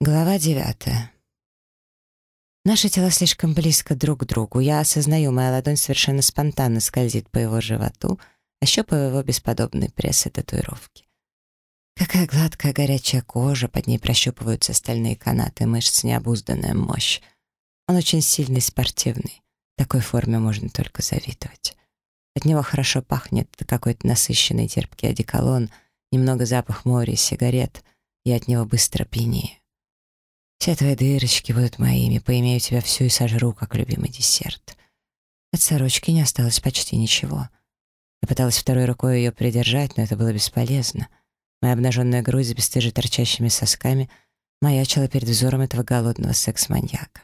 Глава девятая. Наши тела слишком близко друг к другу. Я осознаю, моя ладонь совершенно спонтанно скользит по его животу, ощупывая его бесподобный пресс и татуировки. Какая гладкая горячая кожа, под ней прощупываются стальные канаты мышц, необузданная мощь. Он очень сильный, спортивный. Такой форме можно только завидовать. От него хорошо пахнет какой-то насыщенный терпкий одеколон, немного запах моря и сигарет, и от него быстро пьянею. Все твои дырочки будут моими, поимею тебя всю и сожру, как любимый десерт. От сорочки не осталось почти ничего. Я пыталась второй рукой ее придержать, но это было бесполезно. Моя обнаженная грудь с бесстыже торчащими сосками маячила перед взором этого голодного секс-маньяка.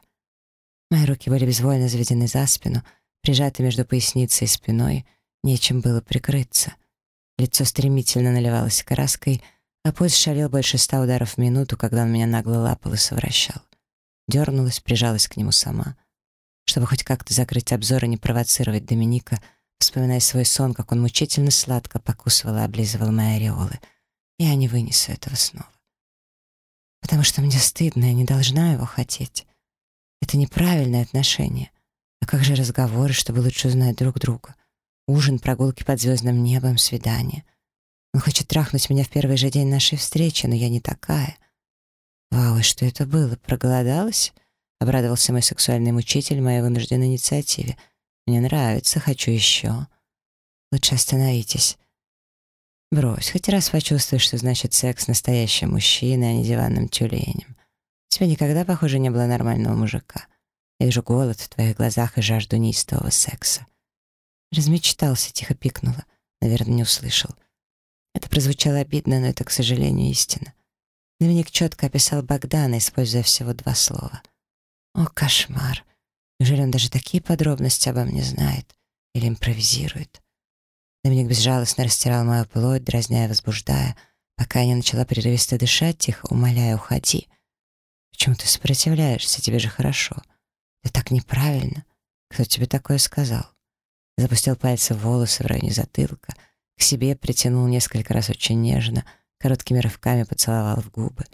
Мои руки были безвольно заведены за спину, прижаты между поясницей и спиной, нечем было прикрыться. Лицо стремительно наливалось краской — а пульс шалил больше ста ударов в минуту, когда он меня нагло лапал и совращал. Дернулась, прижалась к нему сама. Чтобы хоть как-то закрыть обзор и не провоцировать Доминика, вспоминая свой сон, как он мучительно сладко покусывал и облизывал мои ореолы. Я не вынесу этого снова. Потому что мне стыдно, я не должна его хотеть. Это неправильное отношение. А как же разговоры, чтобы лучше узнать друг друга? Ужин, прогулки под звездным небом, свидание — он хочет трахнуть меня в первый же день нашей встречи, но я не такая. Вау, и что это было? Проголодалась? Обрадовался мой сексуальный мучитель моей вынужденной инициативе. Мне нравится, хочу еще. Лучше остановитесь. Брось, хоть раз почувствуй, что значит секс настоящим мужчиной, а не диванным тюленем. У тебя никогда, похоже, не было нормального мужика. Я вижу голод в твоих глазах и жажду неистового секса. Размечтался, тихо пикнула. Наверное, не услышал. Это прозвучало обидно, но это, к сожалению, истина. Доминик четко описал Богдана, используя всего два слова. О, кошмар! Неужели он даже такие подробности обо мне знает? Или импровизирует? Доминик безжалостно растирал мою плоть, дразняя и возбуждая, пока я не начала прерывисто дышать, тихо умоляя, уходи. Почему ты сопротивляешься? Тебе же хорошо. Это так неправильно. Кто тебе такое сказал? Запустил пальцы в волосы в районе затылка — к себе притянул несколько раз очень нежно, короткими рывками поцеловал в губы.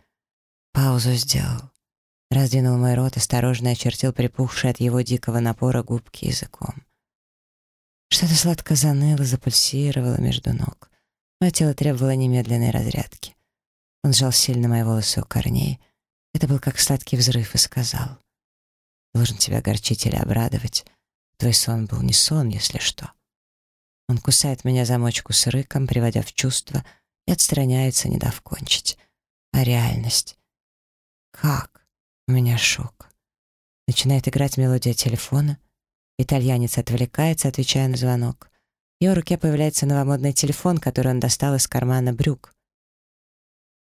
Паузу сделал. Раздвинул мой рот, осторожно очертил припухшие от его дикого напора губки языком. Что-то сладко заныло, запульсировало между ног. Мое тело требовало немедленной разрядки. Он сжал сильно мои волосы у корней. Это был как сладкий взрыв и сказал. «Должен тебя огорчить или обрадовать. Твой сон был не сон, если что». Он кусает меня замочку с рыком, приводя в чувство, и отстраняется, не дав кончить. А реальность? Как? У меня шок. Начинает играть мелодия телефона. Итальянец отвлекается, отвечая на звонок. В его руке появляется новомодный телефон, который он достал из кармана брюк.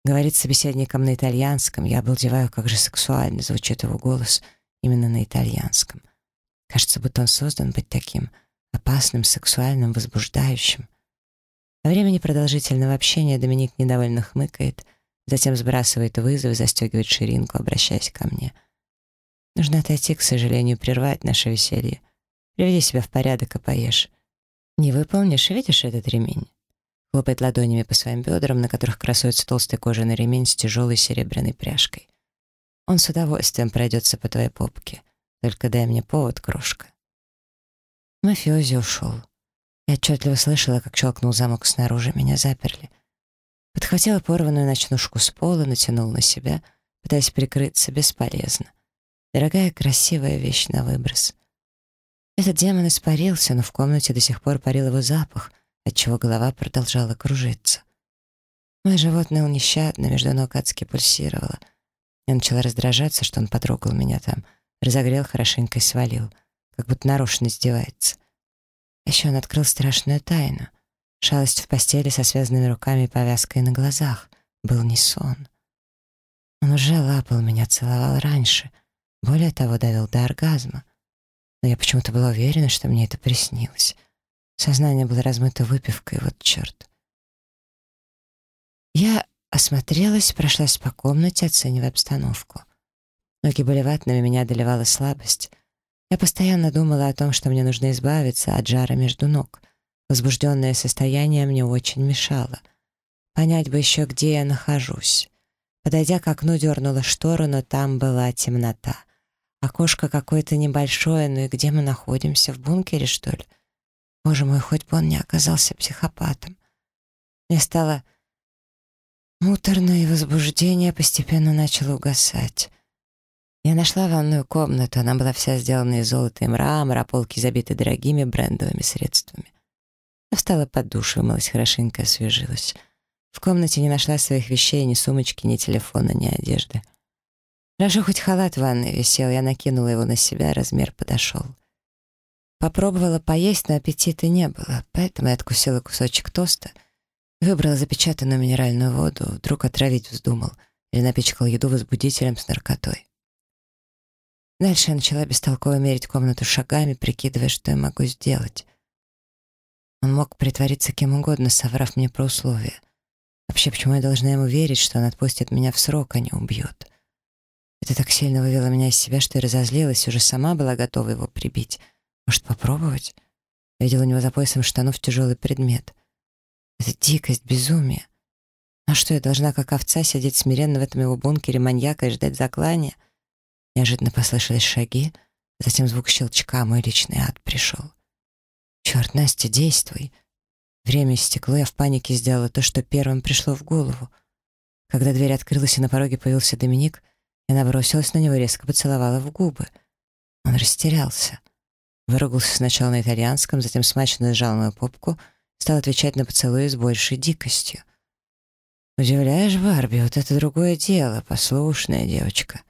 Говорит собеседником на итальянском. Я обалдеваю, как же сексуально звучит его голос именно на итальянском. Кажется, будто он создан быть таким — опасным, сексуальным, возбуждающим. Во времени продолжительного общения Доминик недовольно хмыкает, затем сбрасывает вызов и застегивает ширинку, обращаясь ко мне. Нужно отойти, к сожалению, прервать наше веселье. Приведи себя в порядок и поешь. Не выполнишь, видишь этот ремень? Хлопает ладонями по своим бедрам, на которых красуется толстый кожаный ремень с тяжелой серебряной пряжкой. Он с удовольствием пройдется по твоей попке. Только дай мне повод, крошка. Мафиози ушел. Я отчетливо слышала, как щелкнул замок снаружи, меня заперли. Подхватила порванную ночнушку с пола, натянула на себя, пытаясь прикрыться, бесполезно. Дорогая, красивая вещь на выброс. Этот демон испарился, но в комнате до сих пор парил его запах, отчего голова продолжала кружиться. Мой живот ныл нещадно, между ног адски пульсировало. Я начала раздражаться, что он потрогал меня там, разогрел хорошенько и свалил — как будто нарочно издевается. Еще он открыл страшную тайну. Шалость в постели со связанными руками и повязкой на глазах. Был не сон. Он уже лапал меня, целовал раньше. Более того, довел до оргазма. Но я почему-то была уверена, что мне это приснилось. Сознание было размыто выпивкой, вот черт. Я осмотрелась, прошлась по комнате, оценивая обстановку. Ноги были ватными, меня одолевала слабость — я постоянно думала о том, что мне нужно избавиться от жара между ног. Возбужденное состояние мне очень мешало. Понять бы еще, где я нахожусь. Подойдя к окну, дернула штору, но там была темнота. Окошко какое-то небольшое, ну и где мы находимся? В бункере, что ли? Боже мой, хоть бы он не оказался психопатом. Мне стало муторно, и возбуждение постепенно начало угасать. Я нашла ванную комнату, она была вся сделана из золота и мрамора, а полки забиты дорогими брендовыми средствами. Я встала под душ, вымылась хорошенько, освежилась. В комнате не нашла своих вещей, ни сумочки, ни телефона, ни одежды. Хорошо, хоть халат в ванной висел, я накинула его на себя, размер подошел. Попробовала поесть, но аппетита не было, поэтому я откусила кусочек тоста, выбрала запечатанную минеральную воду, вдруг отравить вздумал или напичкал еду возбудителем с наркотой. Дальше я начала бестолково мерить комнату шагами, прикидывая, что я могу сделать. Он мог притвориться кем угодно, соврав мне про условия. Вообще, почему я должна ему верить, что он отпустит меня в срок, а не убьет? Это так сильно вывело меня из себя, что я разозлилась, уже сама была готова его прибить. Может, попробовать? Я видела у него за поясом штанов тяжелый предмет. Это дикость, безумие. А что, я должна, как овца, сидеть смиренно в этом его бункере маньяка и ждать заклания? Неожиданно послышались шаги, затем звук щелчка, мой личный ад пришел. «Черт, Настя, действуй!» Время истекло, я в панике сделала то, что первым пришло в голову. Когда дверь открылась и на пороге появился Доминик, я набросилась на него и резко поцеловала в губы. Он растерялся. Выругался сначала на итальянском, затем смачно сжал мою попку, стал отвечать на поцелуи с большей дикостью. «Удивляешь, Барби, вот это другое дело, послушная девочка».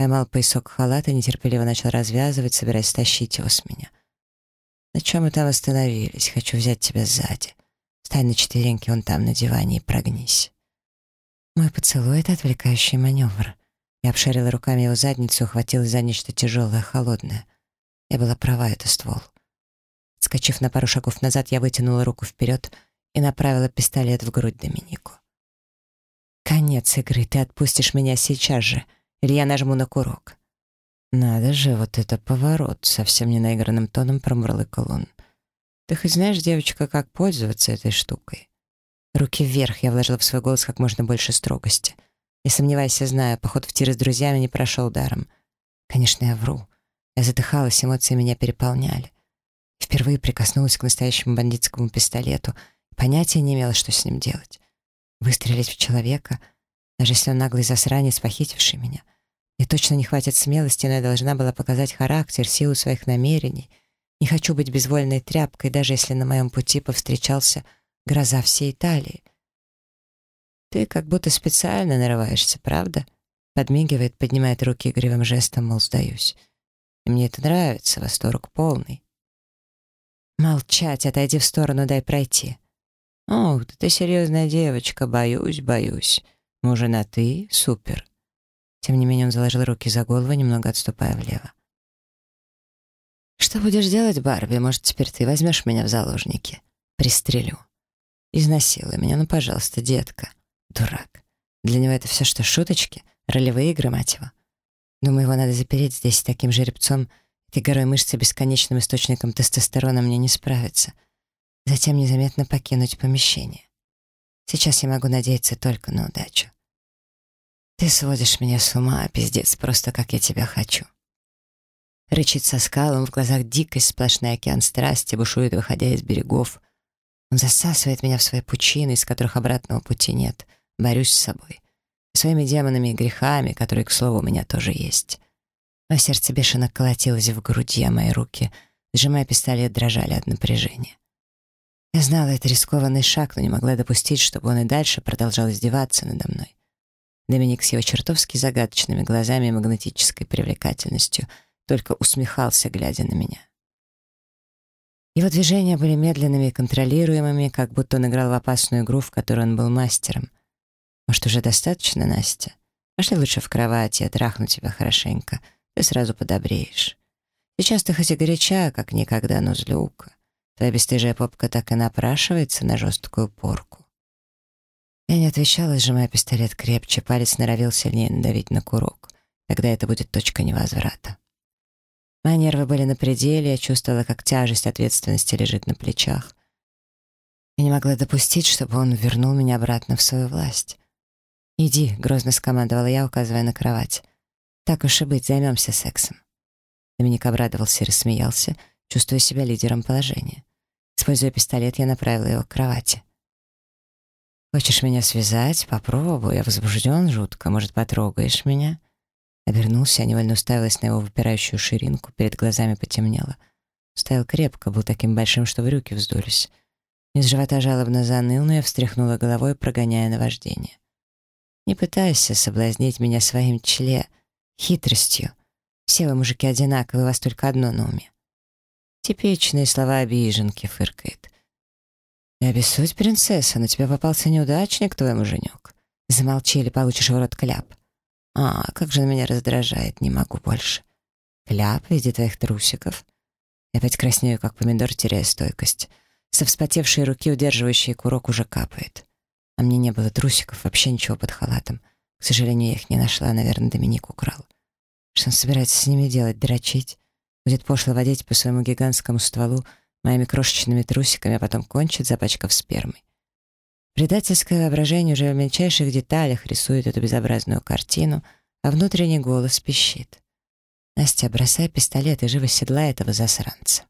Поймал поясок халата и нетерпеливо начал развязывать, собираясь стащить его с меня. На чем мы там остановились? Хочу взять тебя сзади. Стань на четвереньки вон там на диване и прогнись. Мой поцелуй — это отвлекающий маневр. Я обшарила руками его задницу, ухватилась за нечто тяжелое, холодное. Я была права, это ствол. Скочив на пару шагов назад, я вытянула руку вперед и направила пистолет в грудь Доминику. «Конец игры, ты отпустишь меня сейчас же, или я нажму на курок». «Надо же, вот это поворот!» — совсем не наигранным тоном промурлыкал он. «Ты хоть знаешь, девочка, как пользоваться этой штукой?» Руки вверх, я вложила в свой голос как можно больше строгости. Не сомневайся, знаю, поход в тиры с друзьями не прошел даром. Конечно, я вру. Я задыхалась, эмоции меня переполняли. Впервые прикоснулась к настоящему бандитскому пистолету. Понятия не имела, что с ним делать. Выстрелить в человека, даже если он наглый засранец, похитивший меня — мне точно не хватит смелости, но я должна была показать характер, силу своих намерений. Не хочу быть безвольной тряпкой, даже если на моем пути повстречался гроза всей Италии. «Ты как будто специально нарываешься, правда?» Подмигивает, поднимает руки игривым жестом, мол, сдаюсь. И мне это нравится, восторг полный. «Молчать, отойди в сторону, дай пройти». «Ох, да ты серьезная девочка, боюсь, боюсь. Мужа «ты» — супер. Тем не менее он заложил руки за голову, немного отступая влево. «Что будешь делать, Барби? Может, теперь ты возьмешь меня в заложники? Пристрелю. Изнасилуй меня, ну, пожалуйста, детка. Дурак. Для него это все что, шуточки? Ролевые игры, мать его? Думаю, его надо запереть здесь таким жеребцом. Этой горой мышцы бесконечным источником тестостерона мне не справиться. Затем незаметно покинуть помещение. Сейчас я могу надеяться только на удачу. «Ты сводишь меня с ума, пиздец, просто как я тебя хочу». Рычит со скалом, в глазах дикость, сплошный океан страсти, бушует, выходя из берегов. Он засасывает меня в свои пучины, из которых обратного пути нет. Борюсь с собой. Своими демонами и грехами, которые, к слову, у меня тоже есть. Мое сердце бешено колотилось в груди, а мои руки, сжимая пистолет, дрожали от напряжения. Я знала, это рискованный шаг, но не могла допустить, чтобы он и дальше продолжал издеваться надо мной. Доминик с его чертовски загадочными глазами и магнетической привлекательностью только усмехался, глядя на меня. Его движения были медленными и контролируемыми, как будто он играл в опасную игру, в которой он был мастером. «Может, уже достаточно, Настя? Пошли лучше в кровать, я трахну тебя хорошенько. Ты сразу подобреешь. Сейчас ты хоть и горяча, как никогда, но злюка. Твоя бесстыжая попка так и напрашивается на жесткую порку. Я не отвечала, сжимая пистолет крепче, палец норовил сильнее надавить на курок. Тогда это будет точка невозврата. Мои нервы были на пределе, я чувствовала, как тяжесть ответственности лежит на плечах. Я не могла допустить, чтобы он вернул меня обратно в свою власть. «Иди», — грозно скомандовала я, указывая на кровать. «Так уж и быть, займемся сексом». Доминик обрадовался и рассмеялся, чувствуя себя лидером положения. Используя пистолет, я направила его к кровати. «Хочешь меня связать? Попробуй. Я возбужден жутко. Может, потрогаешь меня?» Обернулся, невольно уставилась на его выпирающую ширинку, перед глазами потемнело. Стоял крепко, был таким большим, что в брюки вздулись. Из живота жалобно заныл, но я встряхнула головой, прогоняя наваждение. «Не пытайся соблазнить меня своим чле... хитростью. Все вы, мужики, одинаковые, у вас только одно на уме». Типичные слова обиженки, фыркает. «Не обессудь, принцесса, на тебя попался неудачник, твой муженек. Замолчи или получишь в рот кляп. А, как же он меня раздражает, не могу больше. Кляп в виде твоих трусиков. Я опять краснею, как помидор, теряя стойкость. Со вспотевшей руки, удерживающей курок, уже капает. А мне не было трусиков, вообще ничего под халатом. К сожалению, я их не нашла, наверное, Доминик украл. Что он собирается с ними делать, дрочить? Будет пошло водить по своему гигантскому стволу моими крошечными трусиками, а потом кончит, запачкав спермой. Предательское воображение уже в мельчайших деталях рисует эту безобразную картину, а внутренний голос пищит. «Настя, бросай пистолет и живо седла этого засранца».